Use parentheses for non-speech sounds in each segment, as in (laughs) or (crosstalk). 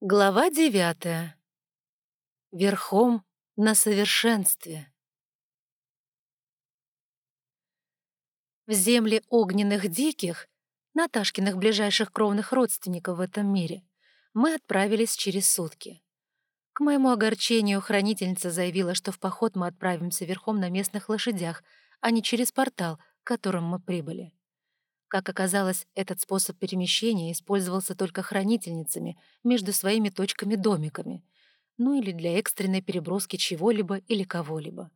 Глава девятая. Верхом на совершенстве. В земле огненных диких, Наташкиных ближайших кровных родственников в этом мире, мы отправились через сутки. К моему огорчению, хранительница заявила, что в поход мы отправимся верхом на местных лошадях, а не через портал, к которым мы прибыли. Как оказалось, этот способ перемещения использовался только хранительницами между своими точками-домиками, ну или для экстренной переброски чего-либо или кого-либо.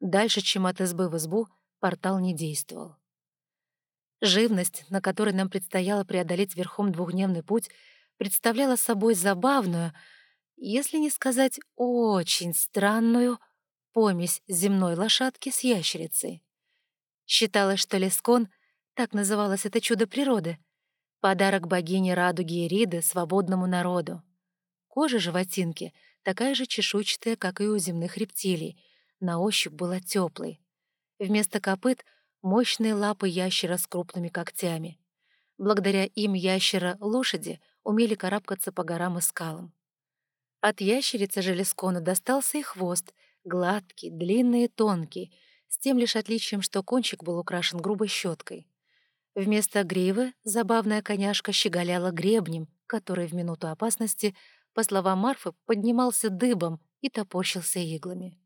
Дальше, чем от избы в избу, портал не действовал. Живность, на которой нам предстояло преодолеть верхом двухдневный путь, представляла собой забавную, если не сказать очень странную, помесь земной лошадки с ящерицей. Считалось, что Лескон — так называлось это чудо природы. Подарок богини Радуги Ириды свободному народу. Кожа животинки такая же чешуйчатая, как и у земных рептилий. На ощупь была теплой. Вместо копыт — мощные лапы ящера с крупными когтями. Благодаря им ящера-лошади умели карабкаться по горам и скалам. От ящерицы Желескона достался и хвост, гладкий, длинный и тонкий, с тем лишь отличием, что кончик был украшен грубой щеткой. Вместо гривы забавная коняшка щеголяла гребнем, который в минуту опасности, по словам Марфы, поднимался дыбом и топорщился иглами.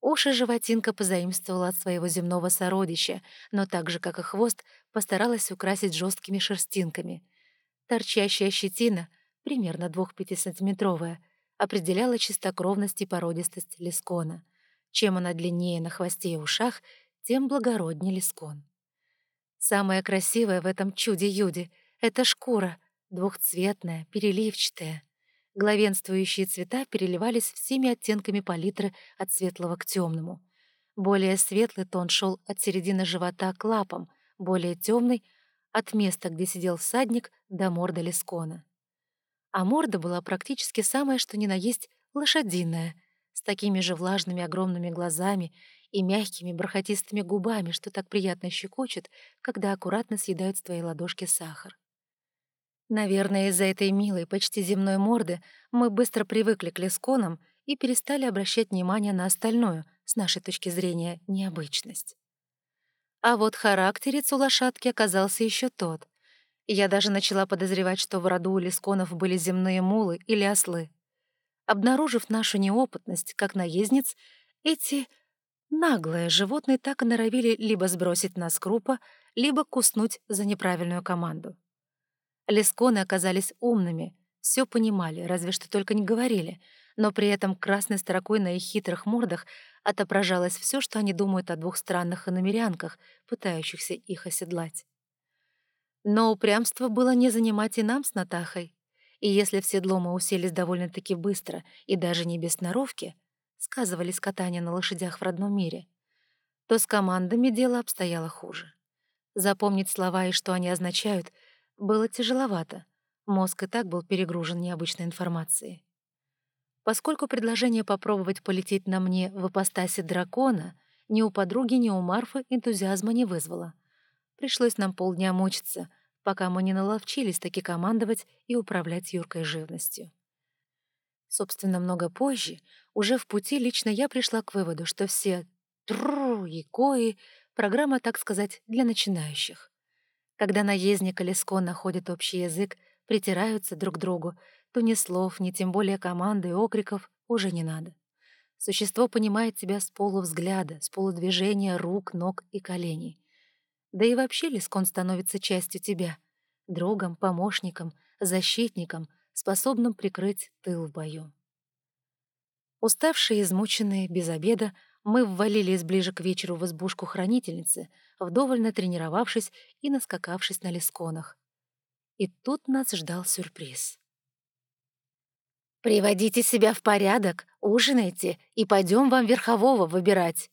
Уши животинка позаимствовала от своего земного сородича, но так же, как и хвост, постаралась украсить жесткими шерстинками. Торчащая щетина, примерно 2-5-сантиметровая, определяла чистокровность и породистость лескона. Чем она длиннее на хвосте и ушах, тем благороднее лескон. Самое красивое в этом чуде-юде — это шкура, двухцветная, переливчатая. Главенствующие цвета переливались всеми оттенками палитры от светлого к темному. Более светлый тон шел от середины живота к лапам, более темный — от места, где сидел всадник, до морды лескона. А морда была практически самая, что ни на есть, лошадиная, с такими же влажными огромными глазами и мягкими бархатистыми губами, что так приятно щекочет, когда аккуратно съедают с твоей ладошки сахар. Наверное, из-за этой милой, почти земной морды мы быстро привыкли к лесконам и перестали обращать внимание на остальную, с нашей точки зрения, необычность. А вот характерец у лошадки оказался еще тот. Я даже начала подозревать, что в роду у лесконов были земные мулы или ослы. Обнаружив нашу неопытность, как наездниц, эти Наглые животные так и норовили либо сбросить нас крупа, либо куснуть за неправильную команду. Лесконы оказались умными, все понимали, разве что только не говорили, но при этом красной строкой на их хитрых мордах отображалось все, что они думают о двух странных иномерянках, пытающихся их оседлать. Но упрямство было не занимать и нам с Натахой, и если в седло мы уселись довольно-таки быстро и даже не без сноровки — сказывались катания на лошадях в родном мире, то с командами дело обстояло хуже. Запомнить слова и что они означают было тяжеловато. Мозг и так был перегружен необычной информацией. Поскольку предложение попробовать полететь на мне в ипостаси дракона ни у подруги, ни у Марфы энтузиазма не вызвало. Пришлось нам полдня мучиться, пока мы не наловчились таки командовать и управлять юркой живностью. Собственно, много позже, уже в пути лично я пришла к выводу, что все тру и кои — программа, так сказать, для начинающих. Когда наездник или скон находят общий язык, притираются друг к другу, то ни слов, ни тем более команды и окриков уже не надо. Существо понимает тебя с полувзгляда, с полудвижения рук, ног и коленей. Да и вообще Лискон становится частью тебя — другом, помощником, защитником — способным прикрыть тыл в бою. Уставшие, измученные, без обеда, мы ввалились ближе к вечеру в избушку хранительницы, вдоволь натренировавшись и наскакавшись на лесконах. И тут нас ждал сюрприз. «Приводите себя в порядок, ужинайте, и пойдем вам верхового выбирать!»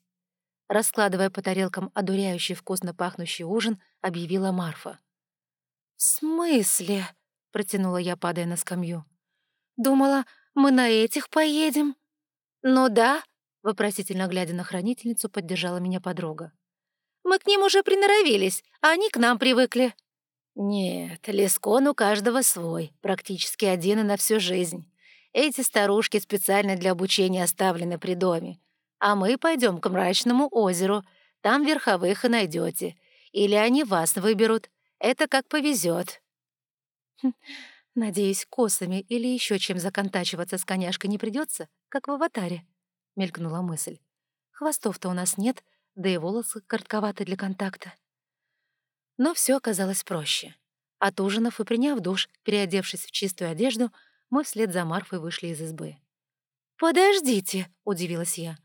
Раскладывая по тарелкам одуряющий вкусно пахнущий ужин, объявила Марфа. «В смысле?» — протянула я, падая на скамью. «Думала, мы на этих поедем?» «Ну да», — вопросительно глядя на хранительницу, поддержала меня подруга. «Мы к ним уже приноровились, а они к нам привыкли». «Нет, лескон у каждого свой, практически один и на всю жизнь. Эти старушки специально для обучения оставлены при доме. А мы пойдем к мрачному озеру, там верховых и найдете. Или они вас выберут. Это как повезет. Хм, надеюсь, косами или еще чем законтачиваться с коняшкой не придется, как в аватаре, мелькнула мысль. Хвостов-то у нас нет, да и волосы коротковаты для контакта. Но все оказалось проще. От ужинов и приняв душ, переодевшись в чистую одежду, мы вслед за Марфой вышли из избы. «Подождите», — удивилась я.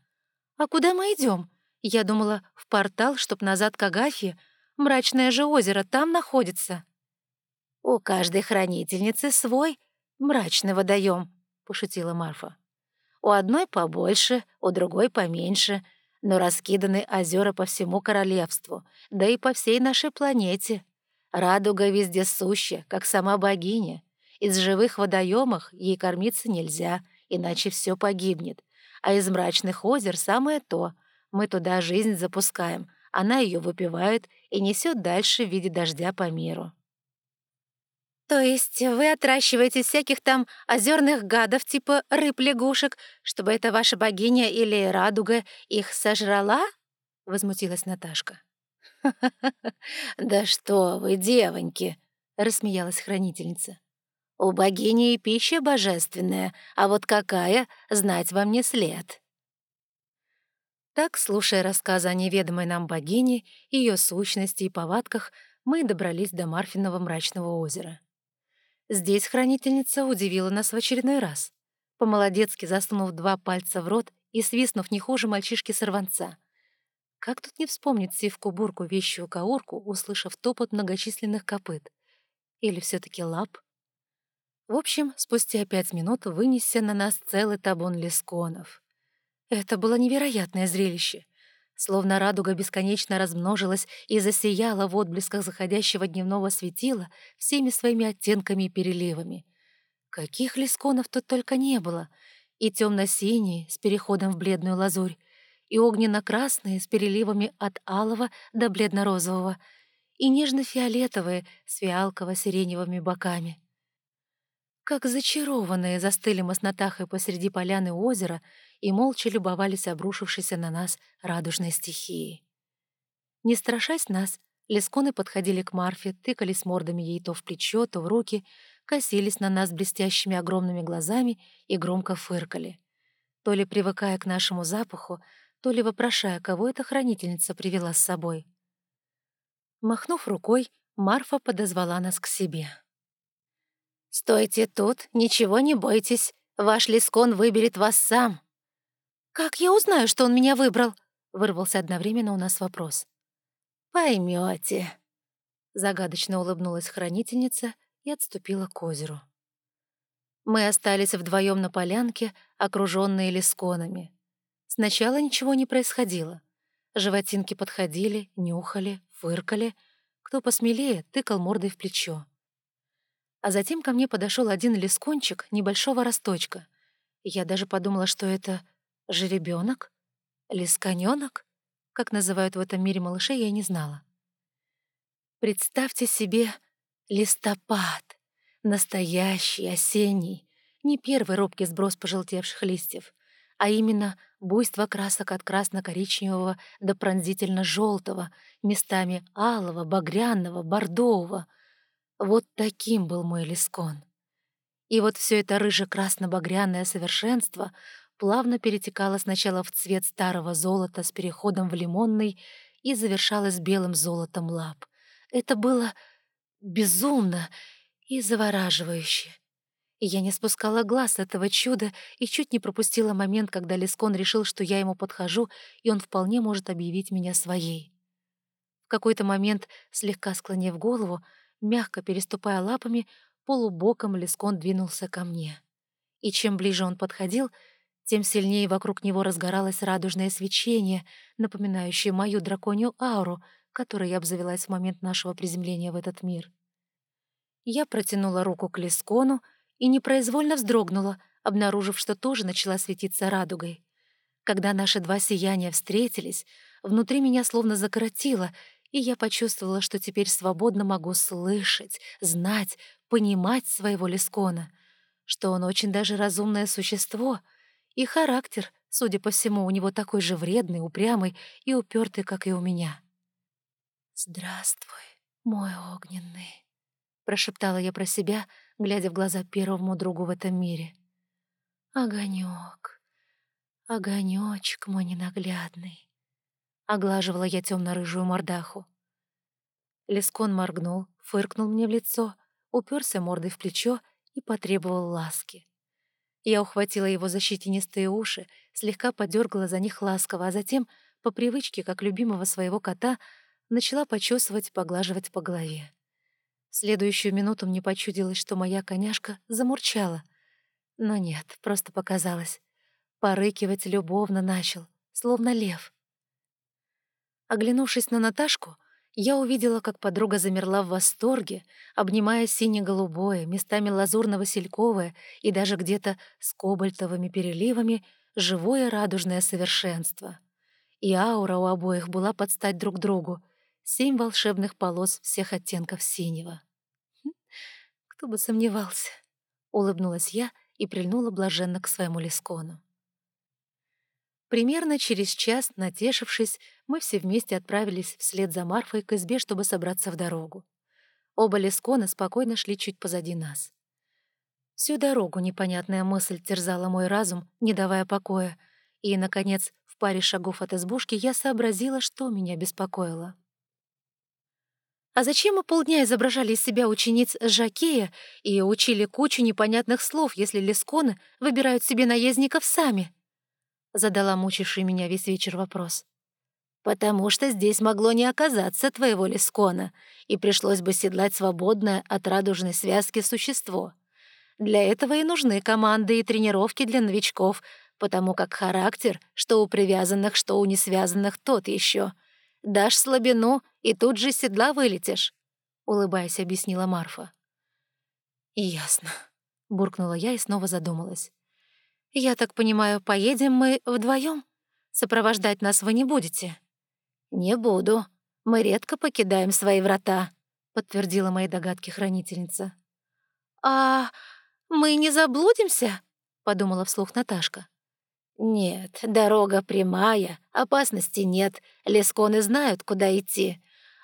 «А куда мы идем? Я думала, в портал, чтоб назад к Агафье. Мрачное же озеро там находится». «У каждой хранительницы свой мрачный водоем», — пошутила Марфа. «У одной побольше, у другой поменьше, но раскиданы озера по всему королевству, да и по всей нашей планете. Радуга везде суща, как сама богиня. Из живых водоемов ей кормиться нельзя, иначе все погибнет. А из мрачных озер самое то. Мы туда жизнь запускаем, она ее выпивает и несет дальше в виде дождя по миру. «То есть вы отращиваете всяких там озерных гадов типа рыб-лягушек, чтобы эта ваша богиня или радуга их сожрала?» — возмутилась Наташка. (laughs) «Да что вы, девоньки!» — рассмеялась хранительница. «У богини и пища божественная, а вот какая, знать вам не след». Так, слушая рассказы о неведомой нам богине, ее сущности и повадках, мы добрались до Марфиного мрачного озера. Здесь хранительница удивила нас в очередной раз. По-молодецки засунув два пальца в рот и свистнув не хуже мальчишки-сорванца. Как тут не вспомнить сивку-бурку, вещую каурку, услышав топот многочисленных копыт? Или все таки лап? В общем, спустя пять минут вынесся на нас целый табун лесконов. Это было невероятное зрелище. Словно радуга бесконечно размножилась и засияла в отблесках заходящего дневного светила всеми своими оттенками и переливами. Каких лесконов тут только не было. И темно-синие с переходом в бледную лазурь, и огненно-красные с переливами от алого до бледно-розового, и нежно-фиолетовые с фиалково-сиреневыми боками. Как зачарованные застыли мы с Натахой посреди поляны озера и молча любовались обрушившейся на нас радужной стихией. Не страшась нас, лесконы подходили к Марфе, тыкались мордами ей то в плечо, то в руки, косились на нас блестящими огромными глазами и громко фыркали. То ли привыкая к нашему запаху, то ли вопрошая, кого эта хранительница привела с собой. Махнув рукой, Марфа подозвала нас к себе. «Стойте тут, ничего не бойтесь, ваш лискон выберет вас сам», «Как я узнаю, что он меня выбрал?» — вырвался одновременно у нас вопрос. «Поймёте», — загадочно улыбнулась хранительница и отступила к озеру. Мы остались вдвоем на полянке, окружённые лесконами. Сначала ничего не происходило. Животинки подходили, нюхали, фыркали. Кто посмелее, тыкал мордой в плечо. А затем ко мне подошел один лескончик небольшого росточка. Я даже подумала, что это Жеребенок? Лисканёнок? Как называют в этом мире малышей, я не знала. Представьте себе листопад. Настоящий, осенний. Не первый робкий сброс пожелтевших листьев, а именно буйство красок от красно-коричневого до пронзительно-желтого, местами алого, багряного, бордового. Вот таким был мой лискон. И вот все это рыже-красно-багряное совершенство плавно перетекала сначала в цвет старого золота с переходом в лимонный и завершалась белым золотом лап. Это было безумно и завораживающе. Я не спускала глаз этого чуда и чуть не пропустила момент, когда Лескон решил, что я ему подхожу, и он вполне может объявить меня своей. В какой-то момент, слегка склонив голову, мягко переступая лапами, полубоком Лескон двинулся ко мне. И чем ближе он подходил, тем сильнее вокруг него разгоралось радужное свечение, напоминающее мою драконью ауру, которой я обзавелась в момент нашего приземления в этот мир. Я протянула руку к Лискону и непроизвольно вздрогнула, обнаружив, что тоже начала светиться радугой. Когда наши два сияния встретились, внутри меня словно закоротило, и я почувствовала, что теперь свободно могу слышать, знать, понимать своего Лискона, что он очень даже разумное существо, и характер, судя по всему, у него такой же вредный, упрямый и упертый, как и у меня. «Здравствуй, мой огненный», — прошептала я про себя, глядя в глаза первому другу в этом мире. «Огонёк, огонёчек мой ненаглядный». Оглаживала я темно-рыжую мордаху. Лескон моргнул, фыркнул мне в лицо, уперся мордой в плечо и потребовал ласки. Я ухватила его за щетинистые уши, слегка подергала за них ласково, а затем, по привычке, как любимого своего кота, начала почесывать, поглаживать по голове. В следующую минуту мне почудилось, что моя коняшка замурчала. Но нет, просто показалось. Порыкивать любовно начал, словно лев. Оглянувшись на Наташку, я увидела, как подруга замерла в восторге, обнимая сине-голубое, местами лазурно-васильковое и даже где-то с кобальтовыми переливами живое радужное совершенство. И аура у обоих была под стать друг другу. Семь волшебных полос всех оттенков синего. Хм, кто бы сомневался. Улыбнулась я и прильнула блаженно к своему лескону. Примерно через час, натешившись, мы все вместе отправились вслед за Марфой к избе, чтобы собраться в дорогу. Оба лескона спокойно шли чуть позади нас. Всю дорогу непонятная мысль терзала мой разум, не давая покоя, и, наконец, в паре шагов от избушки я сообразила, что меня беспокоило. А зачем мы полдня изображали из себя учениц Жакея и учили кучу непонятных слов, если лесконы выбирают себе наездников сами? Задала мучивший меня весь вечер вопрос. «Потому что здесь могло не оказаться твоего лескона, и пришлось бы седлать свободное от радужной связки существо. Для этого и нужны команды и тренировки для новичков, потому как характер, что у привязанных, что у несвязанных, тот еще. Дашь слабину, и тут же седла вылетишь», — улыбаясь, объяснила Марфа. «Ясно», — буркнула я и снова задумалась. «Я так понимаю, поедем мы вдвоем? Сопровождать нас вы не будете?» «Не буду. Мы редко покидаем свои врата», — подтвердила мои догадки хранительница. «А мы не заблудимся?» — подумала вслух Наташка. «Нет, дорога прямая, опасности нет, лесконы знают, куда идти.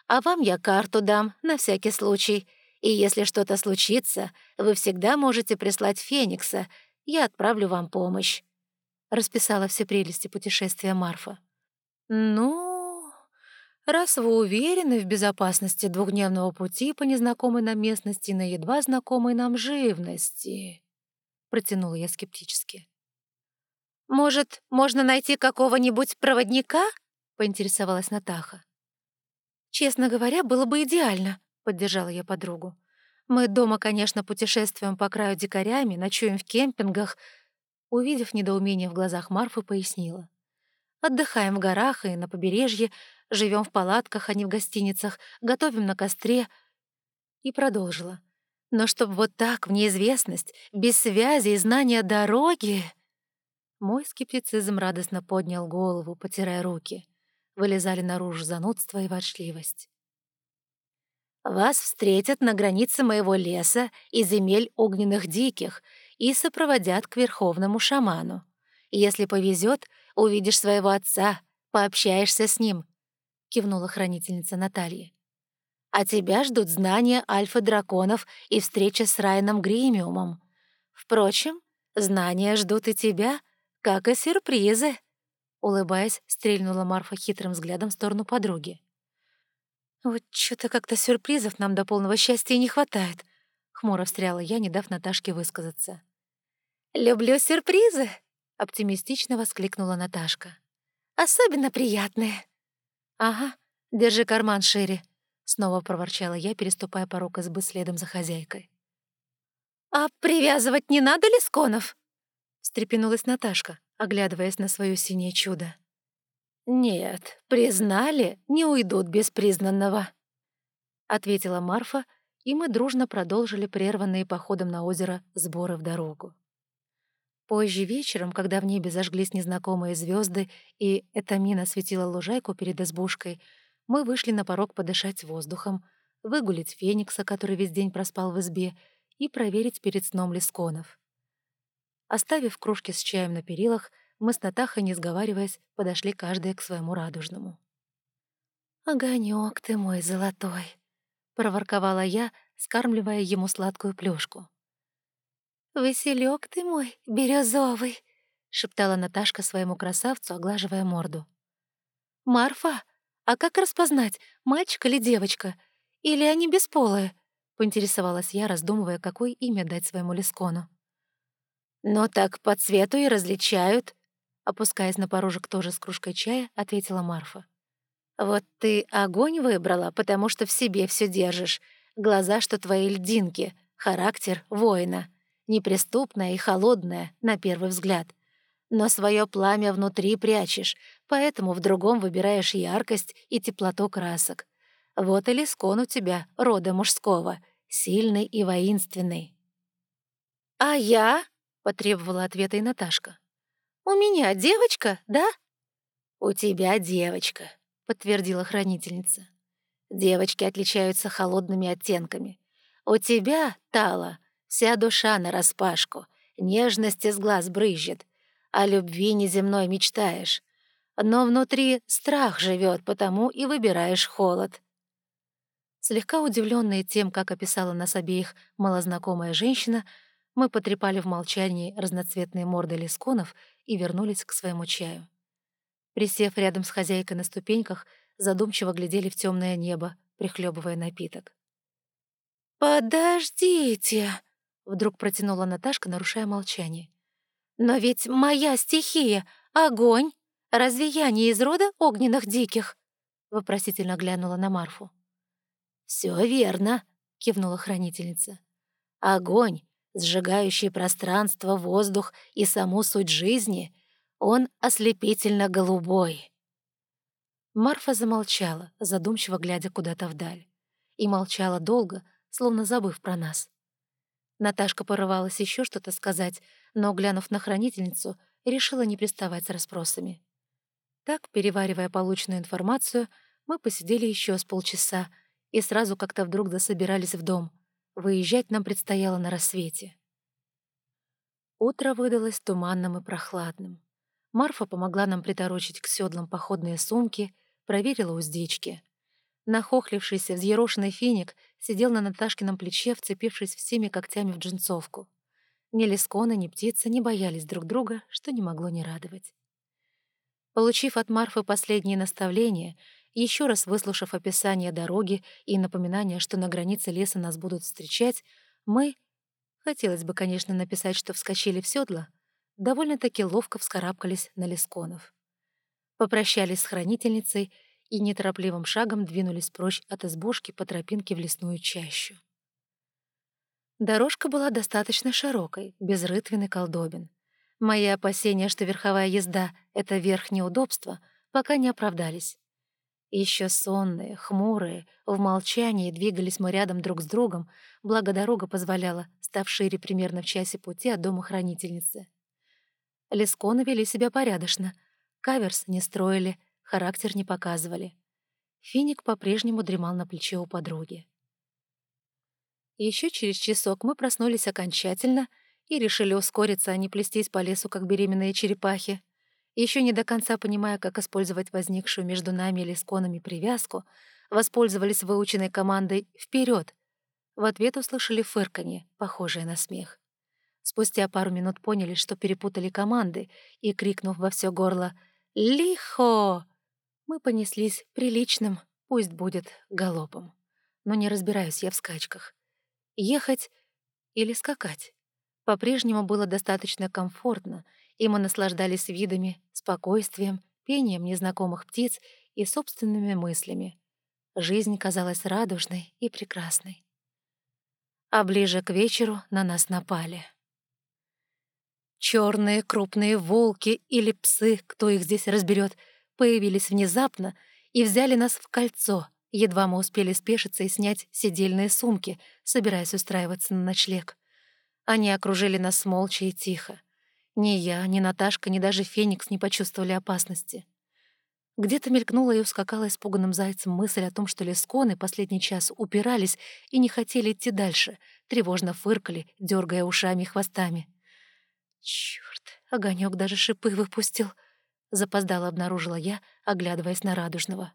А вам я карту дам, на всякий случай. И если что-то случится, вы всегда можете прислать Феникса, я отправлю вам помощь», — расписала все прелести путешествия Марфа. «Ну, раз вы уверены в безопасности двухдневного пути по незнакомой нам местности на едва знакомой нам живности», — протянула я скептически. «Может, можно найти какого-нибудь проводника?» — поинтересовалась Натаха. «Честно говоря, было бы идеально», — поддержала я подругу. Мы дома, конечно, путешествуем по краю дикарями, ночуем в кемпингах. Увидев недоумение в глазах Марфы, пояснила. Отдыхаем в горах и на побережье, живем в палатках, а не в гостиницах, готовим на костре. И продолжила. Но чтобы вот так, в неизвестность, без связи и знания дороги... Мой скептицизм радостно поднял голову, потирая руки. Вылезали наружу занудство и ворчливость. Вас встретят на границе моего леса и земель огненных диких и сопроводят к верховному шаману. Если повезет, увидишь своего отца, пообщаешься с ним», — кивнула хранительница Наталья. «А тебя ждут знания альфа-драконов и встреча с Райаном Гримиумом. Впрочем, знания ждут и тебя, как и сюрпризы», — улыбаясь, стрельнула Марфа хитрым взглядом в сторону подруги. «Вот что-то как-то сюрпризов нам до полного счастья не хватает», — хмуро встряла я, не дав Наташке высказаться. «Люблю сюрпризы», — оптимистично воскликнула Наташка. «Особенно приятные». «Ага, держи карман шире», — снова проворчала я, переступая порог избы следом за хозяйкой. «А привязывать не надо ли сконов?» — встрепенулась Наташка, оглядываясь на свое синее чудо. «Нет, признали, не уйдут без признанного», — ответила Марфа, и мы дружно продолжили прерванные походом на озеро сборы в дорогу. Позже вечером, когда в небе зажглись незнакомые звезды и Этамина светила лужайку перед избушкой, мы вышли на порог подышать воздухом, выгулить Феникса, который весь день проспал в избе, и проверить перед сном Лисконов. Оставив кружки с чаем на перилах, мы с Натахой, не сговариваясь, подошли каждая к своему радужному. «Огонёк ты мой золотой!» — проворковала я, скармливая ему сладкую плюшку. «Василёк ты мой, бирюзовый!» — шептала Наташка своему красавцу, оглаживая морду. «Марфа, а как распознать, мальчик или девочка? Или они бесполые?» — поинтересовалась я, раздумывая, какое имя дать своему Лискону. «Но так по цвету и различают», — опускаясь на порожек тоже с кружкой чая, ответила Марфа. «Вот ты огонь выбрала, потому что в себе все держишь. Глаза, что твои льдинки, характер воина. Неприступная и холодная, на первый взгляд но свое пламя внутри прячешь, поэтому в другом выбираешь яркость и теплоту красок. Вот и лискон у тебя, рода мужского, сильный и воинственный». «А я?» — потребовала ответа и Наташка. «У меня девочка, да?» «У тебя девочка», — подтвердила хранительница. «Девочки отличаются холодными оттенками. У тебя, Тала, вся душа нараспашку, нежность из глаз брызжет, о любви неземной мечтаешь. Но внутри страх живет, потому и выбираешь холод. Слегка удивленные тем, как описала нас обеих малознакомая женщина, мы потрепали в молчании разноцветные морды лисконов и вернулись к своему чаю. Присев рядом с хозяйкой на ступеньках, задумчиво глядели в темное небо, прихлебывая напиток. «Подождите!» — вдруг протянула Наташка, нарушая молчание. «Но ведь моя стихия — огонь. Разве я не из рода огненных диких?» — вопросительно глянула на Марфу. «Все верно», — кивнула хранительница. «Огонь, сжигающий пространство, воздух и саму суть жизни, он ослепительно голубой». Марфа замолчала, задумчиво глядя куда-то вдаль. И молчала долго, словно забыв про нас. Наташка порывалась еще что-то сказать, но, глянув на хранительницу, решила не приставать с расспросами. Так, переваривая полученную информацию, мы посидели еще с полчаса и сразу как-то вдруг засобирались в дом. Выезжать нам предстояло на рассвете. Утро выдалось туманным и прохладным. Марфа помогла нам приторочить к седлам походные сумки, проверила уздечки. Нахохлившийся, взъерошенный финик сидел на Наташкином плече, вцепившись всеми когтями в джинсовку. Ни Лискона, ни птица не боялись друг друга, что не могло не радовать. Получив от Марфы последние наставления, еще раз выслушав описание дороги и напоминание, что на границе леса нас будут встречать, мы, хотелось бы, конечно, написать, что вскочили в седло, довольно-таки ловко вскарабкались на Лисконов. Попрощались с хранительницей и неторопливым шагом двинулись прочь от избушки по тропинке в лесную чащу. Дорожка была достаточно широкой, без рытвин и колдобин. Мои опасения, что верховая езда — это верх неудобства, пока не оправдались. Еще сонные, хмурые, в молчании двигались мы рядом друг с другом, благо дорога позволяла, став шире примерно в часе пути от дома хранительницы. Лесконы вели себя порядочно, каверс не строили, характер не показывали. Финик по-прежнему дремал на плече у подруги. Еще через часок мы проснулись окончательно и решили ускориться, а не плестись по лесу, как беременные черепахи. Еще не до конца понимая, как использовать возникшую между нами и лесконами привязку, воспользовались выученной командой «Вперед!». В ответ услышали фырканье, похожее на смех. Спустя пару минут поняли, что перепутали команды, и, крикнув во все горло «Лихо!», мы понеслись приличным, пусть будет, галопом. Но не разбираюсь я в скачках. Ехать или скакать. По-прежнему было достаточно комфортно, и мы наслаждались видами, спокойствием, пением незнакомых птиц и собственными мыслями. Жизнь казалась радужной и прекрасной. А ближе к вечеру на нас напали. Черные крупные волки или псы, кто их здесь разберет, появились внезапно и взяли нас в кольцо — Едва мы успели спешиться и снять сидельные сумки, собираясь устраиваться на ночлег. Они окружили нас молча и тихо. Ни я, ни Наташка, ни даже Феникс не почувствовали опасности. Где-то мелькнула и ускакала испуганным зайцем мысль о том, что лесконы последний час упирались и не хотели идти дальше, тревожно фыркали, дергая ушами и хвостами. Черт, огонек даже шипы выпустил. Запоздало обнаружила я, оглядываясь на радужного.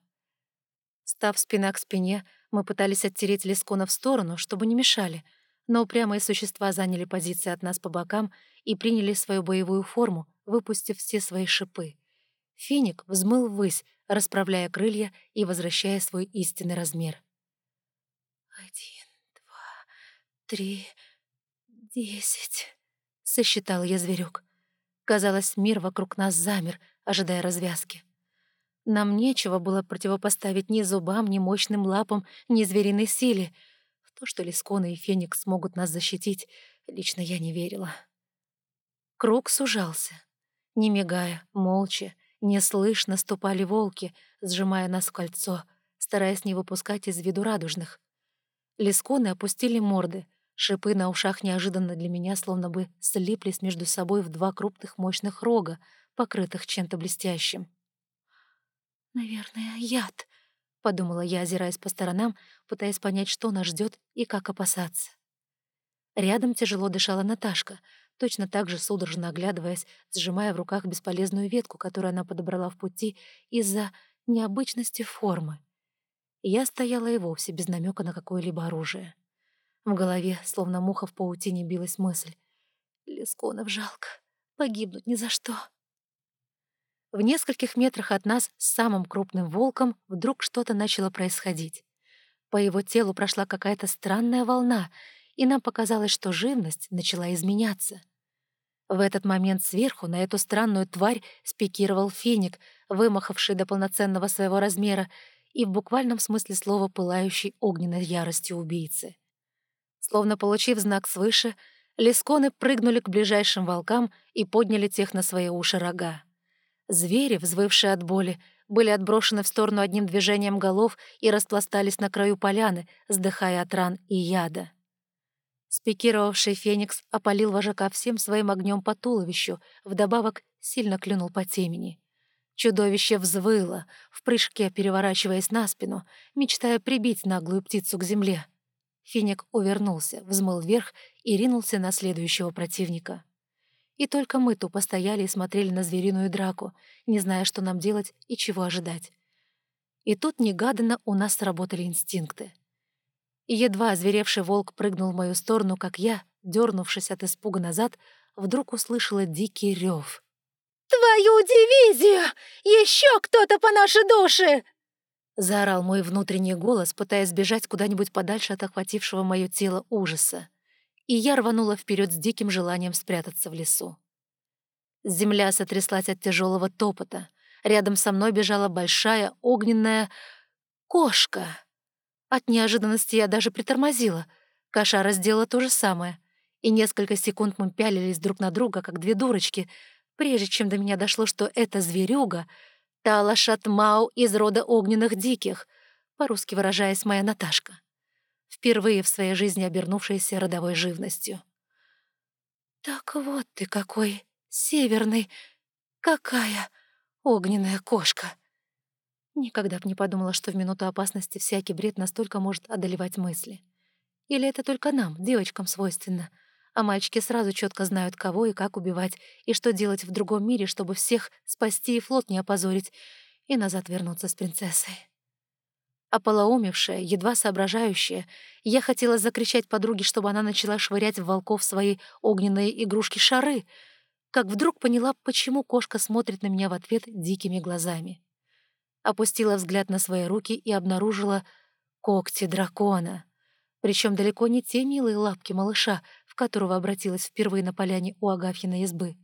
Став спина к спине, мы пытались оттереть лескона в сторону, чтобы не мешали, но упрямые существа заняли позиции от нас по бокам и приняли свою боевую форму, выпустив все свои шипы. Финик взмыл ввысь, расправляя крылья и возвращая свой истинный размер. «Один, два, три, десять», — сосчитал я зверюк. Казалось, мир вокруг нас замер, ожидая развязки. Нам нечего было противопоставить ни зубам, ни мощным лапам, ни звериной силе. То, что Лискона и Феникс смогут нас защитить, лично я не верила. Круг сужался. Не мигая, молча, Неслышно ступали волки, сжимая нас в кольцо, стараясь не выпускать из виду радужных. Лисконы опустили морды, шипы на ушах неожиданно для меня словно бы слиплись между собой в два крупных мощных рога, покрытых чем-то блестящим. «Наверное, яд», — подумала я, озираясь по сторонам, пытаясь понять, что нас ждет и как опасаться. Рядом тяжело дышала Наташка — точно так же судорожно оглядываясь, сжимая в руках бесполезную ветку, которую она подобрала в пути из-за необычности формы. Я стояла и вовсе без намека на какое-либо оружие. В голове, словно муха в паутине, билась мысль. «Лесконов жалко. Погибнуть ни за что». В нескольких метрах от нас с самым крупным волком вдруг что-то начало происходить. По его телу прошла какая-то странная волна, и нам показалось, что живность начала изменяться. В этот момент сверху на эту странную тварь спикировал феник, вымахавший до полноценного своего размера и в буквальном смысле слова пылающий огненной яростью убийцы. Словно получив знак свыше, лесконы прыгнули к ближайшим волкам и подняли тех на свои уши рога. Звери, взвывшие от боли, были отброшены в сторону одним движением голов и распластались на краю поляны, сдыхая от ран и яда. Спикировавший феникс опалил вожака всем своим огнем по туловищу, вдобавок сильно клюнул по темени. Чудовище взвыло, в прыжке переворачиваясь на спину, мечтая прибить наглую птицу к земле. Феник увернулся, взмыл вверх и ринулся на следующего противника. И только мы тупо стояли и смотрели на звериную драку, не зная, что нам делать и чего ожидать. И тут негаданно у нас сработали инстинкты и едва озверевший волк прыгнул в мою сторону, как я, дернувшись от испуга назад, вдруг услышала дикий рев. «Твою дивизию! Еще кто-то по нашей душе!» Заорал мой внутренний голос, пытаясь сбежать куда-нибудь подальше от охватившего мое тело ужаса. И я рванула вперед с диким желанием спрятаться в лесу. Земля сотряслась от тяжелого топота. Рядом со мной бежала большая огненная кошка. От неожиданности я даже притормозила. Кошара сделала то же самое. И несколько секунд мы пялились друг на друга, как две дурочки, прежде чем до меня дошло, что это зверюга — Тала Шатмау из рода огненных диких, по-русски выражаясь, моя Наташка. Впервые в своей жизни обернувшаяся родовой живностью. «Так вот ты какой северный! Какая огненная кошка!» Никогда б не подумала, что в минуту опасности всякий бред настолько может одолевать мысли. Или это только нам, девочкам, свойственно, а мальчики сразу четко знают, кого и как убивать, и что делать в другом мире, чтобы всех спасти и флот не опозорить, и назад вернуться с принцессой. Ополоумевшая, едва соображающая, я хотела закричать подруге, чтобы она начала швырять в волков свои огненные игрушки-шары, как вдруг поняла, почему кошка смотрит на меня в ответ дикими глазами. Опустила взгляд на свои руки и обнаружила когти дракона. Причем далеко не те милые лапки малыша, в которого обратилась впервые на поляне у Агафьиной избы,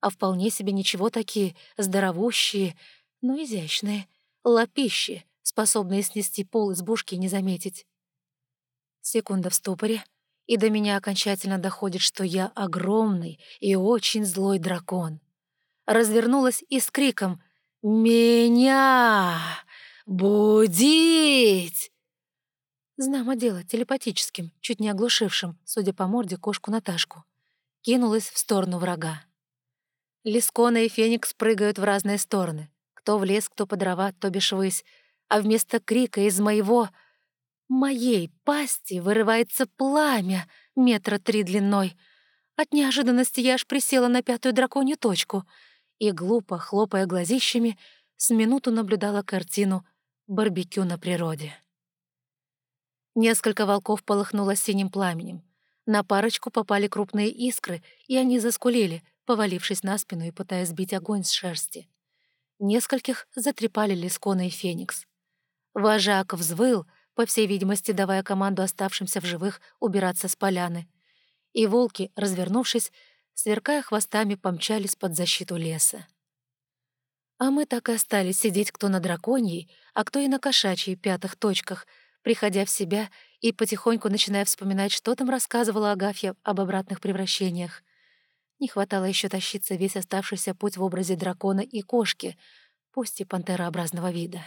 а вполне себе ничего такие, здоровущие, но изящные, лапищи, способные снести пол избушки и не заметить. Секунда в ступоре, и до меня окончательно доходит, что я огромный и очень злой дракон. Развернулась и с криком — «Меня будить!» Знамо дело телепатическим, чуть не оглушившим, судя по морде, кошку Наташку. Кинулась в сторону врага. Лискона и Феникс прыгают в разные стороны. Кто То в лес, кто по дрова, то бишь ввысь, а вместо крика из моего... Моей пасти вырывается пламя метра три длиной. От неожиданности я аж присела на пятую драконью точку и, глупо хлопая глазищами, с минуту наблюдала картину барбекю на природе. Несколько волков полыхнуло синим пламенем. На парочку попали крупные искры, и они заскулили, повалившись на спину и пытаясь сбить огонь с шерсти. Нескольких затрепали Лискона и Феникс. Вожак взвыл, по всей видимости, давая команду оставшимся в живых убираться с поляны. И волки, развернувшись, сверкая хвостами, помчались под защиту леса. А мы так и остались сидеть кто на драконьей, а кто и на кошачьей пятых точках, приходя в себя и потихоньку начиная вспоминать, что там рассказывала Агафья об обратных превращениях. Не хватало еще тащиться весь оставшийся путь в образе дракона и кошки, пусть и пантерообразного вида.